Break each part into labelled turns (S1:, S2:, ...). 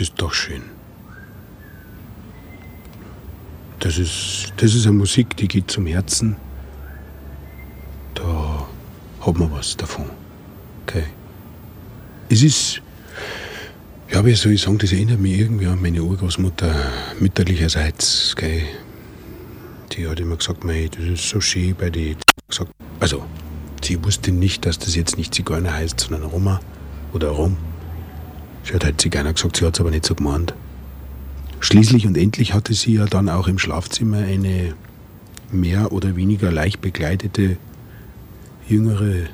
S1: das ist doch schön. Das ist, das ist eine Musik, die geht zum Herzen. Da hat man was davon. Okay. Es ist, ja, wie soll ich sagen, das erinnert mich irgendwie an meine Urgroßmutter mütterlicherseits. Gell. Die hat immer gesagt, mei, das ist so schön bei. Gesagt, also, sie wusste nicht, dass das jetzt nicht Zigeuner heißt, sondern Roma oder Rom. Sie hat halt Zigeuner gesagt, sie hat es aber nicht so gemeint. Schließlich und endlich hatte sie ja dann auch im Schlafzimmer eine mehr oder weniger leicht bekleidete jüngere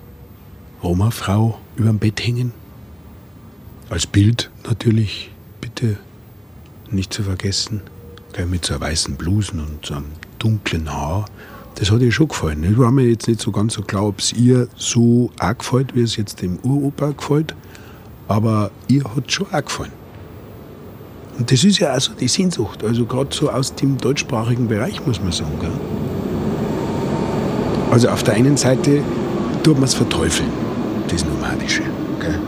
S1: Roma-Frau über dem Bett hängen. Als Bild natürlich, bitte nicht zu vergessen. Mit so einer weißen Blusen und so einem dunklen Haar. Das hat ihr schon gefallen. Ich war mir jetzt nicht so ganz so klar, ob es ihr so auch gefällt, wie es jetzt dem Uropa gefällt. Aber ihr hat schon auch gefallen. Und das ist ja also die Sehnsucht. Also gerade so aus dem deutschsprachigen Bereich, muss man sagen. Gell? Also auf der einen Seite tut man es verteufeln, das Nomadische. Gell?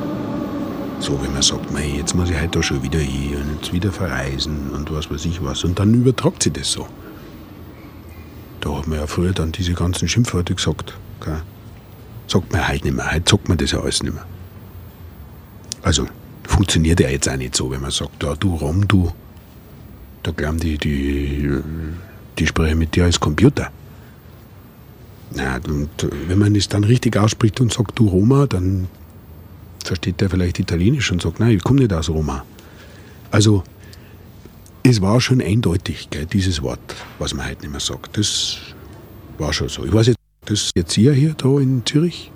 S1: So, wenn man sagt, mei, jetzt muss ich heute da schon wieder hier und jetzt wieder verreisen und was weiß ich was. Und dann übertragt sie das so. Da hat man ja früher dann diese ganzen Schimpfworte gesagt. Gell? Sagt man halt nicht mehr. Heute sagt man das ja alles nicht mehr. Also, funktioniert ja jetzt auch nicht so, wenn man sagt, ja, du Rom, du, da glauben die, die, die sprechen mit dir als Computer. Na, und wenn man es dann richtig ausspricht und sagt, du Roma, dann versteht der vielleicht Italienisch und sagt, nein, ich komme nicht aus Roma. Also, es war schon eindeutig, gell, dieses Wort, was man heute nicht mehr sagt. Das war schon so. Ich weiß jetzt, das jetzt ihr hier da in Zürich?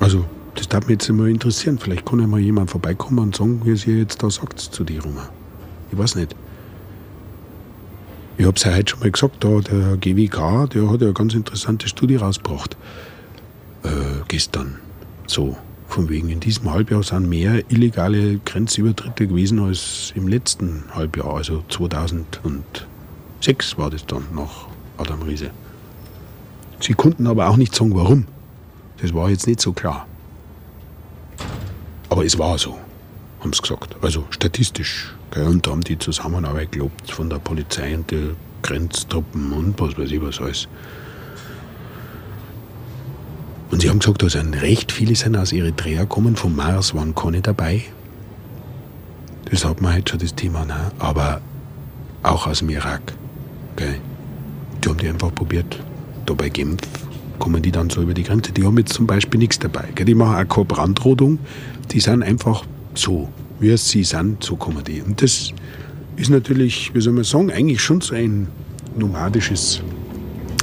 S1: Also, das darf mich jetzt immer interessieren. Vielleicht kann ja mal jemand vorbeikommen und sagen, wie es ihr jetzt da sagt zu dir, Roma. Ich weiß nicht. Ich habe es ja heute schon mal gesagt, da der GWK, der hat ja eine ganz interessante Studie rausgebracht. Äh, gestern. So, von wegen, in diesem Halbjahr sind mehr illegale Grenzübertritte gewesen als im letzten Halbjahr, also 2006 war das dann nach Adam Riese. Sie konnten aber auch nicht sagen, warum. Das war jetzt nicht so klar. Aber es war so, haben sie gesagt. Also statistisch. Gell? Und da haben die Zusammenarbeit gelobt von der Polizei und den Grenztruppen und was weiß ich was alles. Und sie haben gesagt, da sind recht viele sind aus Eritrea gekommen, vom Mars waren keine dabei. Das hat man heute schon das Thema, ne? aber auch aus dem Irak. Gell? Die haben die einfach probiert. Da bei Genf kommen die dann so über die Grenze. Die haben jetzt zum Beispiel nichts dabei. Gell? Die machen auch keine Brandrodung. Die sind einfach so, wie sie sind, so kommen die. Und das ist natürlich, wie soll man sagen, eigentlich schon so ein nomadisches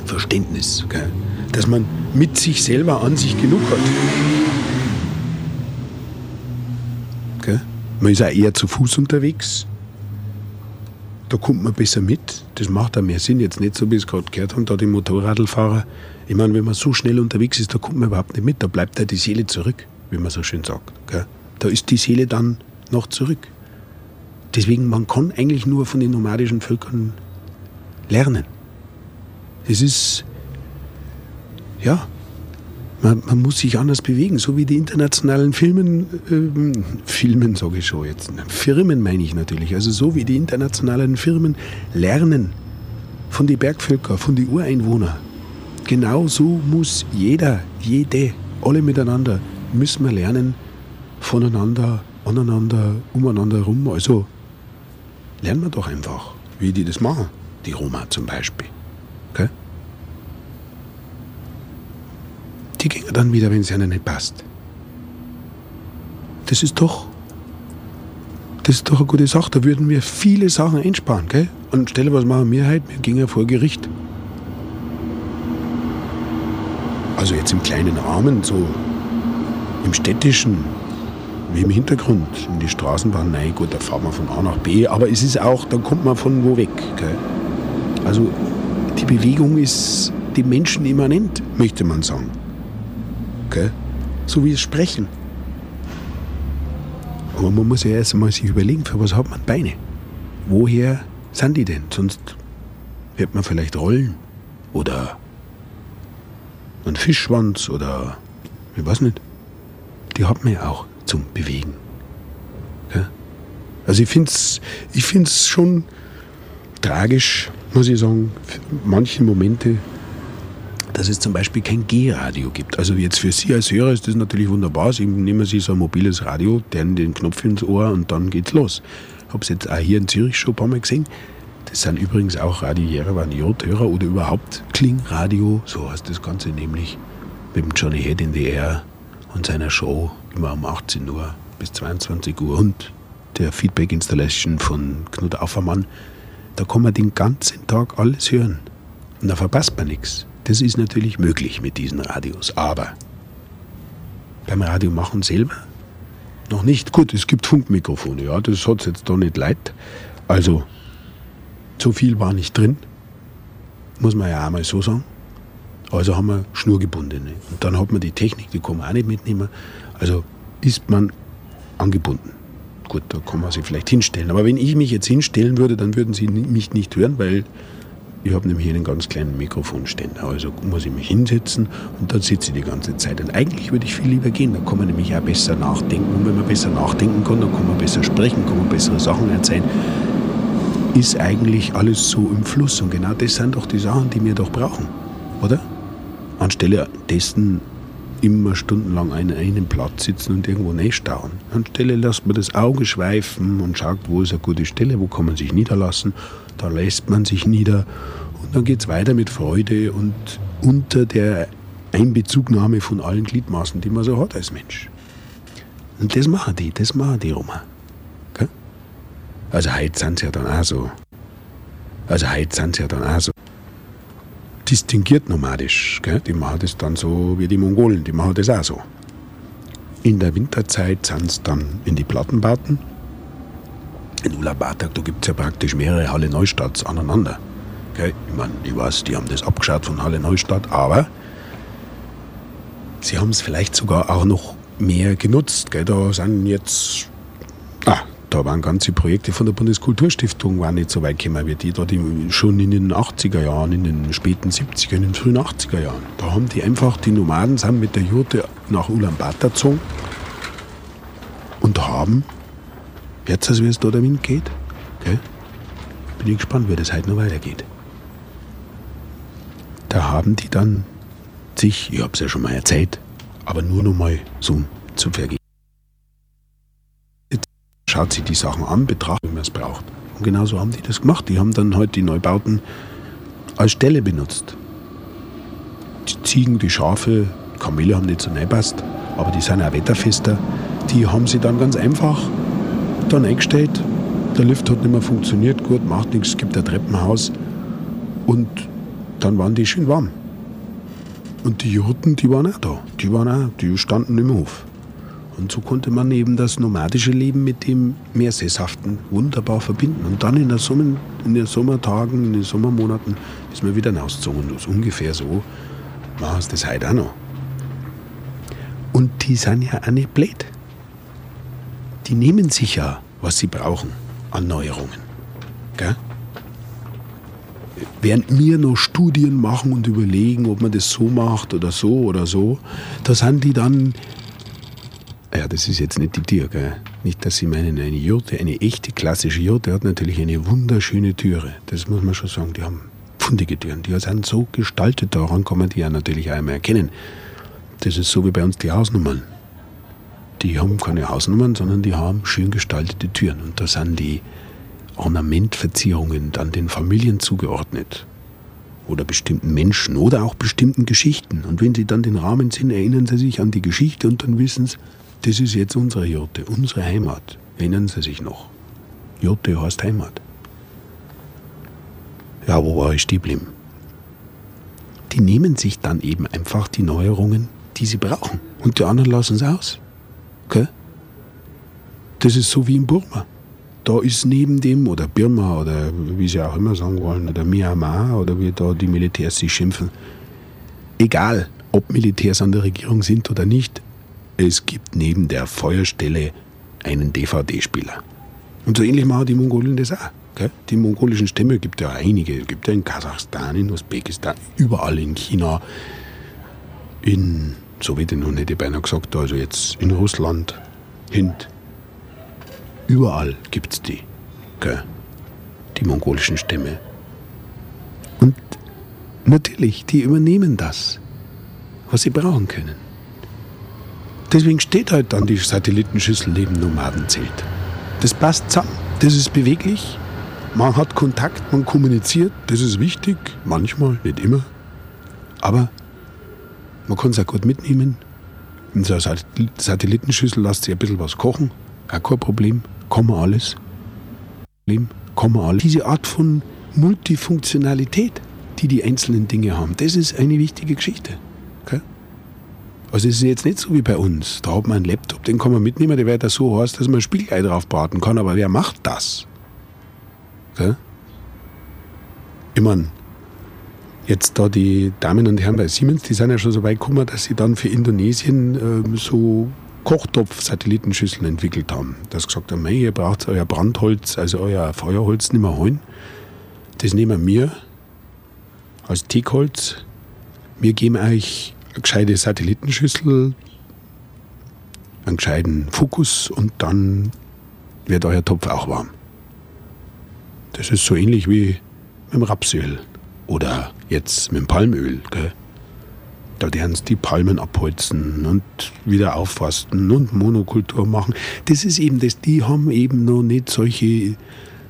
S1: Verständnis. Gell? Dass man mit sich selber an sich genug hat. Gell? Man ist auch eher zu Fuß unterwegs. Da kommt man besser mit. Das macht auch mehr Sinn. Jetzt nicht so, wie es gerade gehört haben, da die Motorradlfahrer. Ich meine, wenn man so schnell unterwegs ist, da kommt man überhaupt nicht mit. Da bleibt ja die Seele zurück, wie man so schön sagt. Gell? Da ist die Seele dann noch zurück. Deswegen, man kann eigentlich nur von den nomadischen Völkern lernen. Es ist ja, man, man, muss sich anders bewegen, so wie die internationalen Filmen, äh, Filmen sage ich schon jetzt, Firmen meine ich natürlich, also so wie die internationalen Firmen lernen von den Bergvölkern, von den Ureinwohnern. Genau so muss jeder, jede, alle miteinander, müssen wir lernen, voneinander, aneinander, umeinander rum. Also lernen wir doch einfach, wie die das machen, die Roma zum Beispiel. Okay? die gehen dann wieder, wenn es ihnen nicht passt. Das ist doch, das ist doch eine gute Sache. Da würden wir viele Sachen einsparen, gell? Und stelle was machen wir heute? Wir gehen vor Gericht. Also jetzt im kleinen Rahmen, so im städtischen, wie im Hintergrund, in die Straßenbahn, nein, gut, da fahren wir von A nach B, aber es ist auch, da kommt man von wo weg. Gell? Also die Bewegung ist dem Menschen immanent, möchte man sagen. Gell? So wie das Sprechen. Aber man muss ja erst einmal sich überlegen, für was hat man Beine? Woher sind die denn? Sonst hätte man vielleicht Rollen oder einen Fischschwanz oder ich weiß nicht. die hat man ja auch zum Bewegen. Ja? Also ich finde es ich find's schon tragisch, muss ich sagen, manche Momente, dass es zum Beispiel kein G-Radio gibt. Also jetzt für Sie als Hörer ist das natürlich wunderbar. Sie nehmen sich so ein mobiles Radio, dann den Knopf ins Ohr und dann geht's los. Ich habe es jetzt auch hier in Zürich schon ein paar Mal gesehen. Das sind übrigens auch Radio Jerewan J-Hörer oder überhaupt Klingradio, so heißt das Ganze nämlich, mit dem Johnny Head in the Air und seiner Show immer um 18 Uhr bis 22 Uhr und der Feedback Installation von Knut Aufermann. Da kann man den ganzen Tag alles hören. Und da verpasst man nichts. Das ist natürlich möglich mit diesen Radios. Aber beim Radiomachen selber noch nicht. Gut, es gibt Funkmikrofone, ja, das hat es jetzt da nicht leid. Also so viel war nicht drin, muss man ja auch mal so sagen. Also haben wir Schnurgebundene. Und dann hat man die Technik, die kann man auch nicht mitnehmen. Also ist man angebunden. Gut, da kann man sich vielleicht hinstellen. Aber wenn ich mich jetzt hinstellen würde, dann würden Sie mich nicht hören, weil ich habe nämlich hier einen ganz kleinen Mikrofonständer. Also muss ich mich hinsetzen und dann sitze ich die ganze Zeit. Und eigentlich würde ich viel lieber gehen. Da kann man nämlich auch besser nachdenken. Und wenn man besser nachdenken kann, dann kann man besser sprechen, kann man bessere Sachen erzählen ist eigentlich alles so im Fluss. Und genau das sind doch die Sachen, die wir doch brauchen, oder? Anstelle dessen immer stundenlang an einem Platz sitzen und irgendwo stauen. Anstelle lässt man das Auge schweifen und schaut, wo ist eine gute Stelle, wo kann man sich niederlassen. Da lässt man sich nieder und dann geht es weiter mit Freude und unter der Einbezugnahme von allen Gliedmaßen, die man so hat als Mensch. Und das machen die, das machen die Roma. Also heute sind sie ja dann auch so. Also heute sind sie ja dann auch so. Distinguiert nomadisch. Gell? Die machen das dann so wie die Mongolen, die machen das auch so. In der Winterzeit sind sie dann in die Plattenbauten. In Ulaanbaatar, da gibt es ja praktisch mehrere Halle Neustadts aneinander. Gell? Ich meine, ich weiß, die haben das abgeschaut von Halle Neustadt, aber sie haben es vielleicht sogar auch noch mehr genutzt. Gell? Da sind jetzt ah, da waren ganze Projekte von der Bundeskulturstiftung waren nicht so weit gekommen wie die, da schon in den 80er Jahren, in den späten 70er, in den frühen 80er Jahren. Da haben die einfach, die Nomaden sind mit der Jurte nach Ulaanbaatar gezogen und haben, jetzt also wie es da der Wind geht, gell, bin ich gespannt, wie das heute noch weitergeht. Da haben die dann sich, ich habe es ja schon mal erzählt, aber nur noch mal so zu vergeben schaut sich die Sachen an, betrachtet, wie man es braucht. Und genauso haben die das gemacht. Die haben dann halt die Neubauten als Stelle benutzt. Die Ziegen, die Schafe, Kamele haben nicht so reingepasst, aber die sind auch wetterfester. Die haben sie dann ganz einfach dann eingestellt. Der Lift hat nicht mehr funktioniert, gut, macht nichts, gibt ein Treppenhaus. Und dann waren die schön warm. Und die Jurten, die waren auch da. Die waren auch, die standen im Hof. Und so konnte man eben das nomadische Leben mit dem mehr Sesshaften wunderbar verbinden. Und dann in, der Sommer, in den Sommertagen, in den Sommermonaten ist man wieder rausgezogen. Das ist ungefähr so machen sie das heute auch noch. Und die sind ja auch nicht blöd. Die nehmen sich ja, was sie brauchen an Neuerungen. Gell? Während wir noch Studien machen und überlegen, ob man das so macht oder so oder so, da sind die dann ja, das ist jetzt nicht die Tür, gell? Nicht, dass Sie meinen, eine Jurte, eine echte klassische Jurte hat natürlich eine wunderschöne Türe. Das muss man schon sagen. Die haben fundige Türen. Die sind so gestaltet, daran kann man die ja natürlich einmal erkennen. Das ist so wie bei uns die Hausnummern. Die haben keine Hausnummern, sondern die haben schön gestaltete Türen. Und da sind die Ornamentverzierungen dann den Familien zugeordnet. Oder bestimmten Menschen oder auch bestimmten Geschichten. Und wenn sie dann den Rahmen sind, erinnern sie sich an die Geschichte und dann wissen sie, das ist jetzt unsere Jurte, unsere Heimat. Erinnern Sie sich noch? Jurte heißt Heimat. Ja, wo war ich stehen geblieben? Die nehmen sich dann eben einfach die Neuerungen, die sie brauchen. Und die anderen lassen es aus. Okay? Das ist so wie in Burma. Da ist neben dem, oder Birma, oder wie sie auch immer sagen wollen, oder Myanmar, oder wie da die Militärs sich schimpfen, egal ob Militärs an der Regierung sind oder nicht, es gibt neben der Feuerstelle einen DVD-Spieler. Und so ähnlich machen die Mongolen das auch. Gell? Die mongolischen Stämme gibt ja einige. Es gibt ja in Kasachstan, in Usbekistan, überall in China, in Sowjetunion hätte ich beinahe gesagt, also jetzt in Russland, Hind, überall gibt es die, gell? die mongolischen Stämme. Und natürlich, die übernehmen das, was sie brauchen können. Deswegen steht halt dann die Satellitenschüssel neben Nomadenzelt. Das passt zusammen, das ist beweglich, man hat Kontakt, man kommuniziert, das ist wichtig, manchmal, nicht immer. Aber man kann es auch gut mitnehmen. In so einer Satellitenschüssel lässt sich ein bisschen was kochen, auch kein Problem, kann man alles. Kann man alles. Diese Art von Multifunktionalität, die die einzelnen Dinge haben, das ist eine wichtige Geschichte. Okay? Also es ist jetzt nicht so wie bei uns. Da hat man einen Laptop, den kann man mitnehmen, der wird da so heiß, dass man Spiegelei drauf braten kann. Aber wer macht das? Okay? Ich meine, jetzt da die Damen und Herren bei Siemens, die sind ja schon so weit gekommen, dass sie dann für Indonesien äh, so Kochtopf-Satellitenschüsseln entwickelt haben. Dass gesagt haben, hey, ihr braucht euer Brandholz, also euer Feuerholz nicht mehr holen. Das nehmen wir als Teakholz. Wir geben euch eine gescheite Satellitenschüssel, einen gescheiten Fokus und dann wird euer Topf auch warm. Das ist so ähnlich wie mit dem Rapsöl oder jetzt mit dem Palmöl. Gell? Da sie die Palmen abholzen und wieder auffasten und Monokultur machen. Das ist eben das, die haben eben noch nicht solche,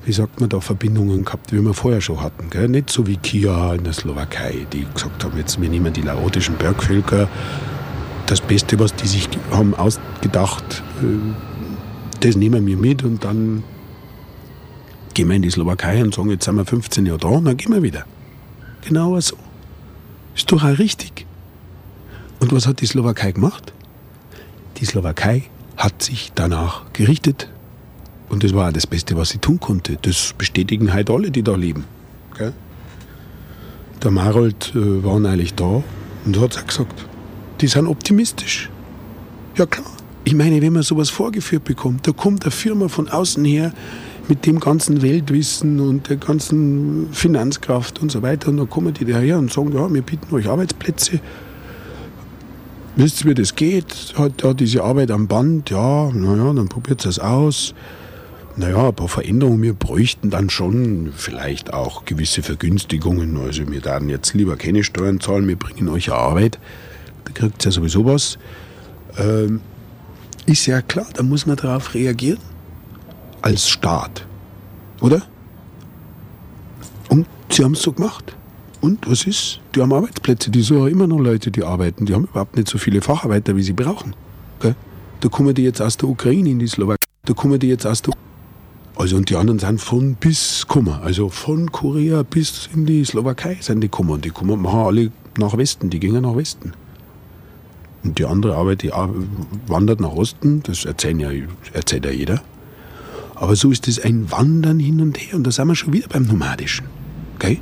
S1: wie sagt man da, Verbindungen gehabt, wie wir vorher schon hatten. Gell? Nicht so wie Kia in der Slowakei, die gesagt haben, jetzt wir nehmen die laotischen Bergvölker, das Beste, was die sich haben ausgedacht, äh, das nehmen wir mit und dann gehen wir in die Slowakei und sagen, jetzt sind wir 15 Jahre da und dann gehen wir wieder. Genau so. Ist doch auch richtig. Und was hat die Slowakei gemacht? Die Slowakei hat sich danach gerichtet. Und das war auch das Beste, was sie tun konnte. Das bestätigen heute alle, die da leben. Gell? Der Marold äh, war neulich da und hat auch gesagt, die sind optimistisch. Ja klar. Ich meine, wenn man sowas vorgeführt bekommt, da kommt eine Firma von außen her, mit dem ganzen Weltwissen und der ganzen Finanzkraft und so weiter. Und dann kommen die daher und sagen, ja, wir bieten euch Arbeitsplätze. Wisst ihr, wie das geht? Hat ja diese Arbeit am Band, ja, naja, dann probiert es aus. Naja, ein paar Veränderungen. Wir bräuchten dann schon vielleicht auch gewisse Vergünstigungen. Also wir werden jetzt lieber keine Steuern zahlen, wir bringen euch Arbeit. Da kriegt ihr ja sowieso was. Ähm, ist ja klar, da muss man darauf reagieren als Staat. Oder? Und sie haben es so gemacht. Und was ist? Die haben Arbeitsplätze, die suchen immer noch Leute, die arbeiten. Die haben überhaupt nicht so viele Facharbeiter, wie sie brauchen. Gell? Da kommen die jetzt aus der Ukraine in die Slowakei. Da kommen die jetzt aus der also und die anderen sind von bis gekommen. Also von Korea bis in die Slowakei sind die gekommen. Und die kommen, machen alle nach Westen, die gehen nach Westen. Und die andere Arbeit, die wandert nach Osten, das erzählt ja, erzählt ja jeder. Aber so ist es ein Wandern hin und her und da sind wir schon wieder beim Nomadischen. Okay?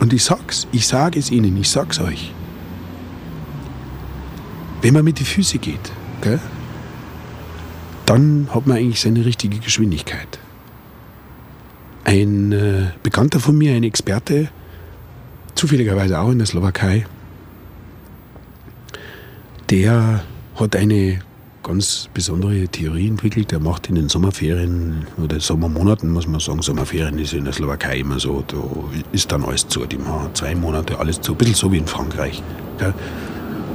S1: Und ich sag's, ich sage es Ihnen, ich sag's euch. Wenn man mit die Füße geht, okay, dann hat man eigentlich seine richtige Geschwindigkeit. Ein äh, Bekannter von mir, ein Experte, zufälligerweise auch in der Slowakei, der hat eine ganz besondere Theorie entwickelt. Er macht in den Sommerferien oder Sommermonaten, muss man sagen, Sommerferien ist in der Slowakei immer so, da ist dann alles zu. Die machen zwei Monate alles zu, ein bisschen so wie in Frankreich. Gell?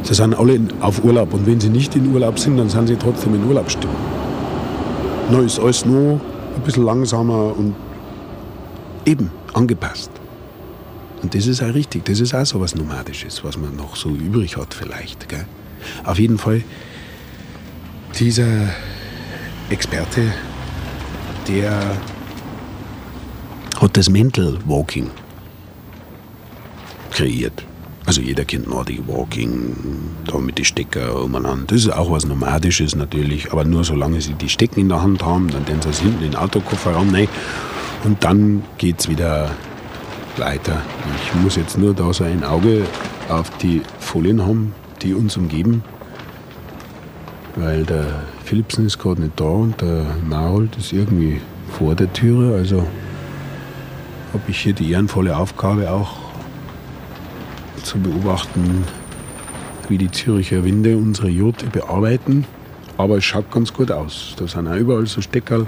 S1: Sie sind alle auf Urlaub und wenn sie nicht in Urlaub sind, dann sind sie trotzdem in Urlaubsstimmung. Dann ist alles nur ein bisschen langsamer und eben angepasst. Und das ist auch richtig, das ist auch so was Nomadisches, was man noch so übrig hat vielleicht. Gell? Auf jeden Fall dieser Experte, der hat das Mental Walking kreiert. Also jeder kennt Nordic Walking, da mit den Stecker umeinander. Das ist auch was Nomadisches natürlich, aber nur solange sie die Stecken in der Hand haben, dann tun sie hinten in den Autokofferraum rein und dann geht es wieder weiter. Ich muss jetzt nur da so ein Auge auf die Folien haben, die uns umgeben weil der Philipsen ist gerade nicht da und der Marold ist irgendwie vor der Türe. Also habe ich hier die ehrenvolle Aufgabe auch zu beobachten, wie die Züricher Winde unsere Jurte bearbeiten. Aber es schaut ganz gut aus. Da sind auch überall so Steckerl,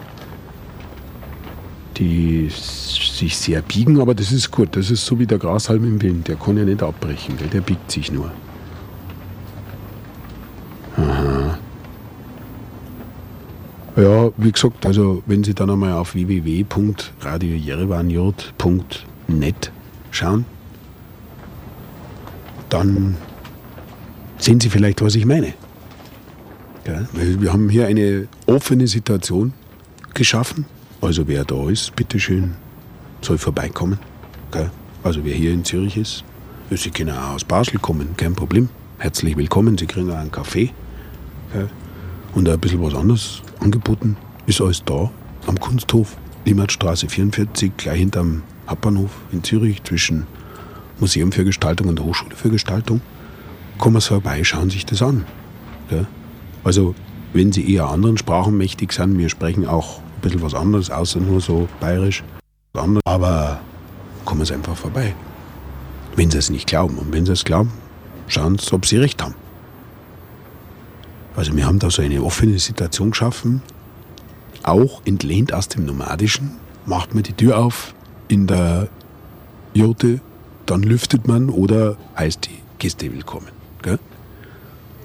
S1: die sich sehr biegen, aber das ist gut. Das ist so wie der Grashalm im Wind. Der kann ja nicht abbrechen, der biegt sich nur. Aha. Ja, wie gesagt, also wenn Sie dann einmal auf www.radiojerevanjod.net schauen, dann sehen Sie vielleicht, was ich meine. Ja, wir haben hier eine offene Situation geschaffen. Also wer da ist, bitteschön, soll vorbeikommen. Gell? Also wer hier in Zürich ist, Sie können auch aus Basel kommen, kein Problem. Herzlich willkommen, Sie kriegen auch einen Kaffee. Gell? Und ein bisschen was anderes angeboten. Ist alles da am Kunsthof, Limmatstraße 44, gleich hinterm Hauptbahnhof in Zürich, zwischen Museum für Gestaltung und Hochschule für Gestaltung. Kommen Sie vorbei, schauen Sie sich das an. Gell? Also, wenn Sie eher anderen Sprachen mächtig sind, wir sprechen auch ein bisschen was anderes, außer nur so bayerisch. Aber kommen Sie einfach vorbei. Wenn Sie es nicht glauben. Und wenn Sie es glauben, schauen Sie, ob Sie recht haben. Also wir haben da so eine offene Situation geschaffen, auch entlehnt aus dem Nomadischen. Macht man die Tür auf in der Jurte, dann lüftet man oder heißt die Gäste willkommen. Gell?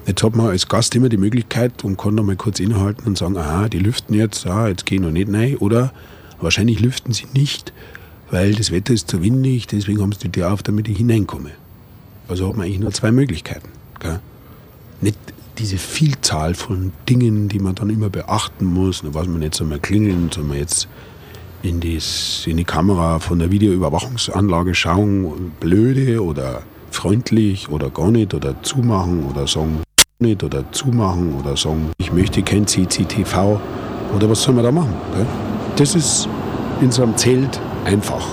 S1: Jetzt hat man als Gast immer die Möglichkeit und kann da mal kurz innehalten und sagen, aha, die lüften jetzt, ah, jetzt gehen noch nicht rein. Oder wahrscheinlich lüften sie nicht, weil das Wetter ist zu windig, deswegen haben sie die Tür auf, damit ich hineinkomme. Also hat man eigentlich nur zwei Möglichkeiten. Gell? Nicht diese Vielzahl von Dingen, die man dann immer beachten muss. Da weiß man soll man klingeln, soll man jetzt in, das, in die Kamera von der Videoüberwachungsanlage schauen, blöde oder freundlich oder gar nicht oder zumachen oder sagen, nicht oder zumachen oder sagen, ich möchte kein CCTV oder was soll man da machen? Gell? Das ist in so einem Zelt einfach.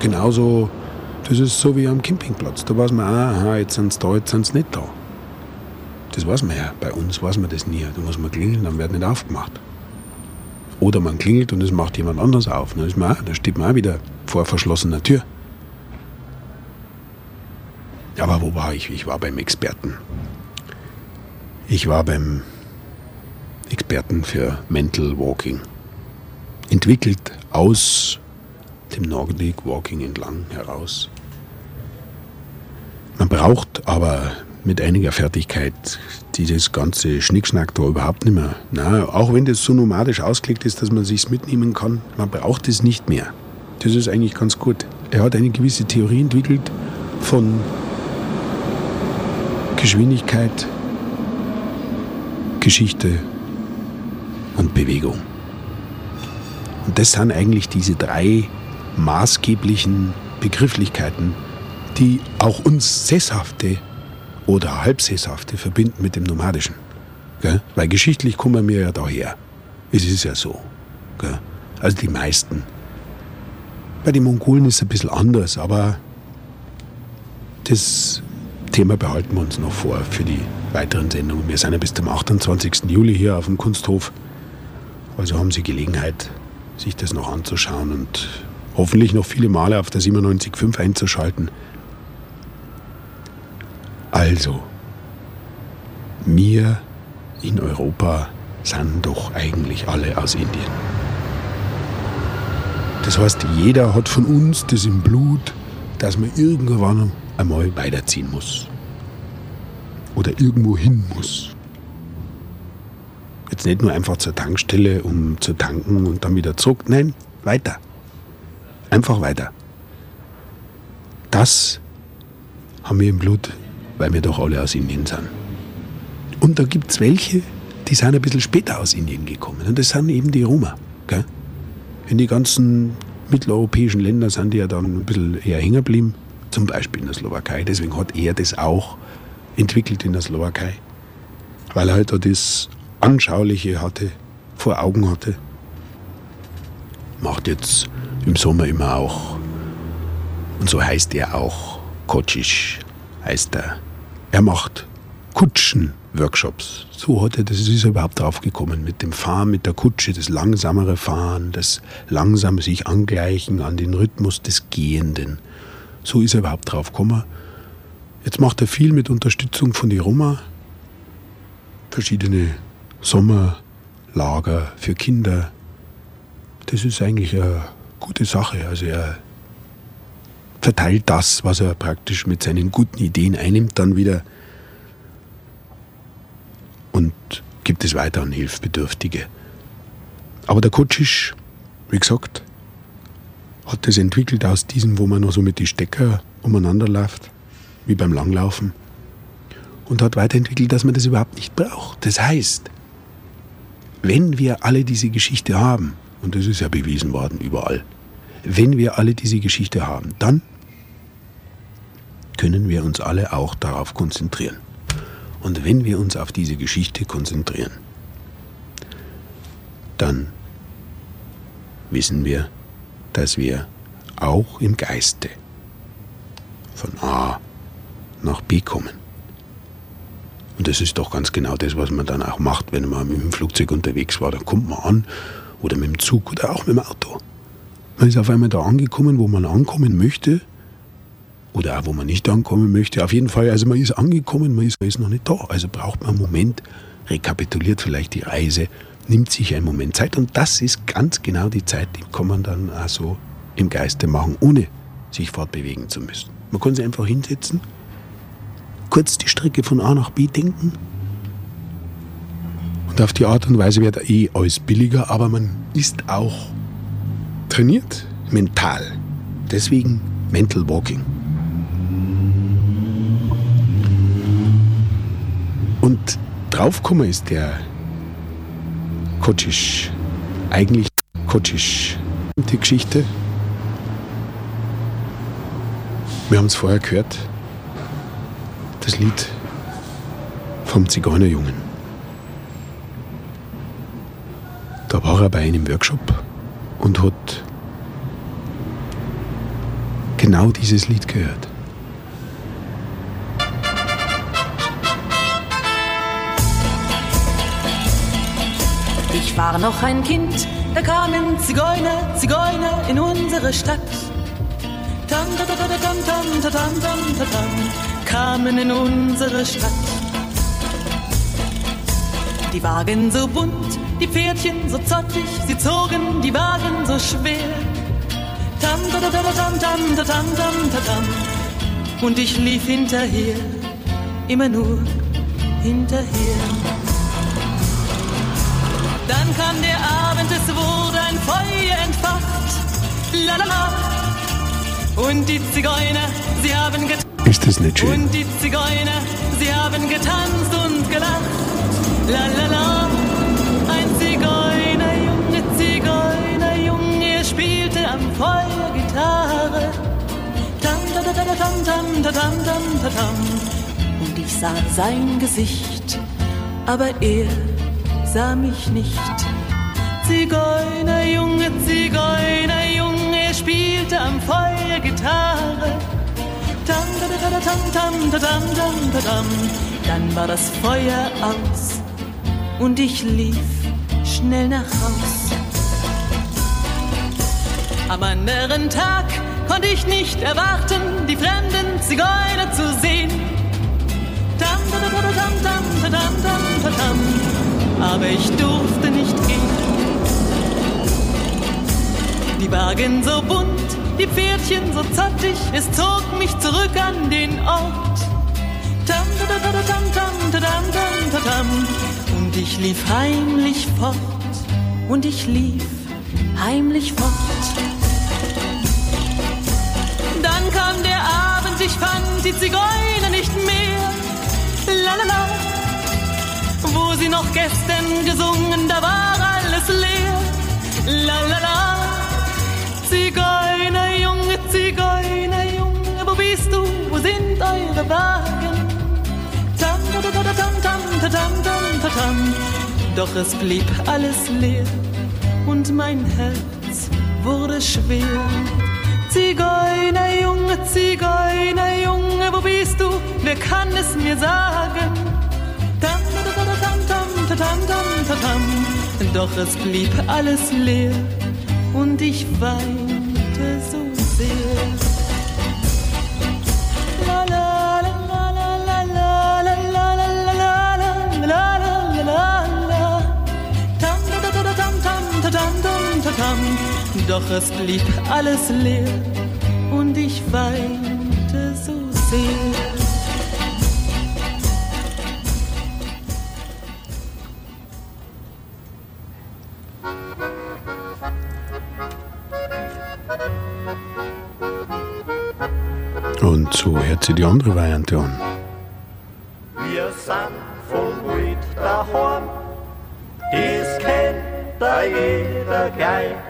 S1: Genauso, das ist so wie am Campingplatz. Da weiß man, aha, jetzt sind sie da, jetzt sind sie nicht da. Das weiß man ja. Bei uns weiß man das nie. Da muss man klingeln, dann wird nicht aufgemacht. Oder man klingelt und es macht jemand anders auf. Dann, ist man auch, dann steht man auch wieder vor verschlossener Tür. Aber wo war ich? Ich war beim Experten. Ich war beim Experten für Mental Walking. Entwickelt aus dem Nordic Walking entlang heraus. Man braucht aber mit einiger Fertigkeit dieses ganze Schnickschnack da überhaupt nicht mehr. Na, auch wenn das so nomadisch ausgelegt ist, dass man sich mitnehmen kann, man braucht es nicht mehr. Das ist eigentlich ganz gut. Er hat eine gewisse Theorie entwickelt von Geschwindigkeit, Geschichte und Bewegung. Und das sind eigentlich diese drei maßgeblichen Begrifflichkeiten, die auch uns Sesshafte oder Halbsesshafte verbinden mit dem Nomadischen. Gell? Weil geschichtlich kommen wir ja daher. Es ist ja so. Gell? Also die meisten. Bei den Mongolen ist es ein bisschen anders, aber das Thema behalten wir uns noch vor für die weiteren Sendungen. Wir sind ja bis zum 28. Juli hier auf dem Kunsthof. Also haben Sie Gelegenheit, sich das noch anzuschauen und hoffentlich noch viele Male auf der 97.5 einzuschalten. Also, wir in Europa sind doch eigentlich alle aus Indien. Das heißt, jeder hat von uns das im Blut, dass man irgendwann einmal weiterziehen muss oder irgendwo hin muss. Jetzt nicht nur einfach zur Tankstelle, um zu tanken und dann wieder zurück. Nein, weiter. Einfach weiter. Das haben wir im Blut, weil wir doch alle aus Indien sind. Und da gibt es welche, die sind ein bisschen später aus Indien gekommen. Und das sind eben die Roma. Gell? In die ganzen mitteleuropäischen Länder sind die ja dann ein bisschen eher hängen geblieben. Zum Beispiel in der Slowakei. Deswegen hat er das auch entwickelt in der Slowakei, weil er halt da das Anschauliche hatte, vor Augen hatte. Macht jetzt im Sommer immer auch, und so heißt er auch, Kocic heißt er. Er macht Kutschen-Workshops. So hat er, das ist er überhaupt drauf gekommen, mit dem Fahren, mit der Kutsche, das langsamere Fahren, das langsam sich angleichen an den Rhythmus des Gehenden. So ist er überhaupt drauf gekommen Jetzt macht er viel mit Unterstützung von die Roma. Verschiedene Sommerlager für Kinder. Das ist eigentlich eine gute Sache. Also er verteilt das, was er praktisch mit seinen guten Ideen einnimmt, dann wieder und gibt es weiter an Hilfsbedürftige. Aber der Kutschisch, wie gesagt, hat das entwickelt aus diesem, wo man noch so mit die Stecker umeinander läuft, wie beim Langlaufen, und hat weiterentwickelt, dass man das überhaupt nicht braucht. Das heißt, wenn wir alle diese Geschichte haben, und das ist ja bewiesen worden überall, wenn wir alle diese Geschichte haben, dann können wir uns alle auch darauf konzentrieren. Und wenn wir uns auf diese Geschichte konzentrieren, dann wissen wir, dass wir auch im Geiste von A nach B kommen. Und das ist doch ganz genau das, was man dann auch macht, wenn man mit dem Flugzeug unterwegs war. Dann kommt man an oder mit dem Zug oder auch mit dem Auto. Man ist auf einmal da angekommen, wo man ankommen möchte oder auch wo man nicht ankommen möchte. Auf jeden Fall, also man ist angekommen, man ist, man ist noch nicht da. Also braucht man einen Moment, rekapituliert vielleicht die Reise, nimmt sich einen Moment Zeit und das ist ganz genau die Zeit, die kann man dann auch so im Geiste machen, ohne sich fortbewegen zu müssen. Man kann sich einfach hinsetzen, kurz die Strecke von A nach B denken und auf die Art und Weise wird eh alles billiger, aber man ist auch trainiert mental. Deswegen Mental Walking. Und draufgekommen ist der Kotschisch. Eigentlich Kotschisch. Die Geschichte. Wir haben es vorher gehört. Das Lied vom Zigeunerjungen. Da war er bei einem Workshop und hat genau dieses Lied gehört.
S2: Ich war noch ein Kind, da kamen Zigeuner, Zigeuner in unsere Stadt. Tam, tam, tam, tam, tam, tam, tam, tam, kamen in unsere Stadt. Die Wagen so bunt, die Pferdchen so zottig, sie zogen die Wagen so schwer. Tam, ta, ta, ta, tam, tam, ta, tam, tam, ta, tam. Und ich lief hinterher, immer nur hinterher. Dann kam der Abend, es wurde ein Feuer entfacht. La, la, la. Und die Zigeuner, sie haben getanzt.
S1: Ist das nicht schön?
S2: Und die Zigeuner, sie haben getanzt und gelacht. La la la. Tam, tam, tam, tam, tam, tam. Und ich sah sein Gesicht, aber er sah mich nicht. Zigeunerjunge, Zigeunerjunge, er spielte am Feuer Gitarre. Tam, tam, tam, tam, tam, tam, tam, tam. Dann war das Feuer aus und ich lief schnell nach Haus. Am anderen Tag konnte ich nicht erwarten, die fremden Zigeuner zu sehen. Tam, tam, tam, Aber ich durfte nicht gehen. Die Wagen so bunt, die Pferdchen so zottig, es zog mich zurück an den Ort. Und ich lief heimlich fort, und ich lief heimlich fort. und ich fand die Zigeuner nicht mehr. Lalala, wo sie noch gestern gesungen, da war alles leer. Lalala, Zigeuner, Junge, Zigeuner, Junge, wo bist du, wo sind eure Wagen? Tam, tam, tam, tam, tam, tam, tam, tam. Doch es blieb alles leer und mein Herz wurde schwer. Zigeuner, Junge, Zigeuner, Junge, wo bist du? Wer kann es mir sagen? Tam, tam, tam, tam, tam, Doch es blieb alles leer und ich weinte so sehr. come doch es blieb alles leer und ich weinte so sehr.
S1: Und so hört sie die andere Variante an.
S3: Wir sind von Wald daheim, das kennt da jeder gleich.